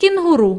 كينغورو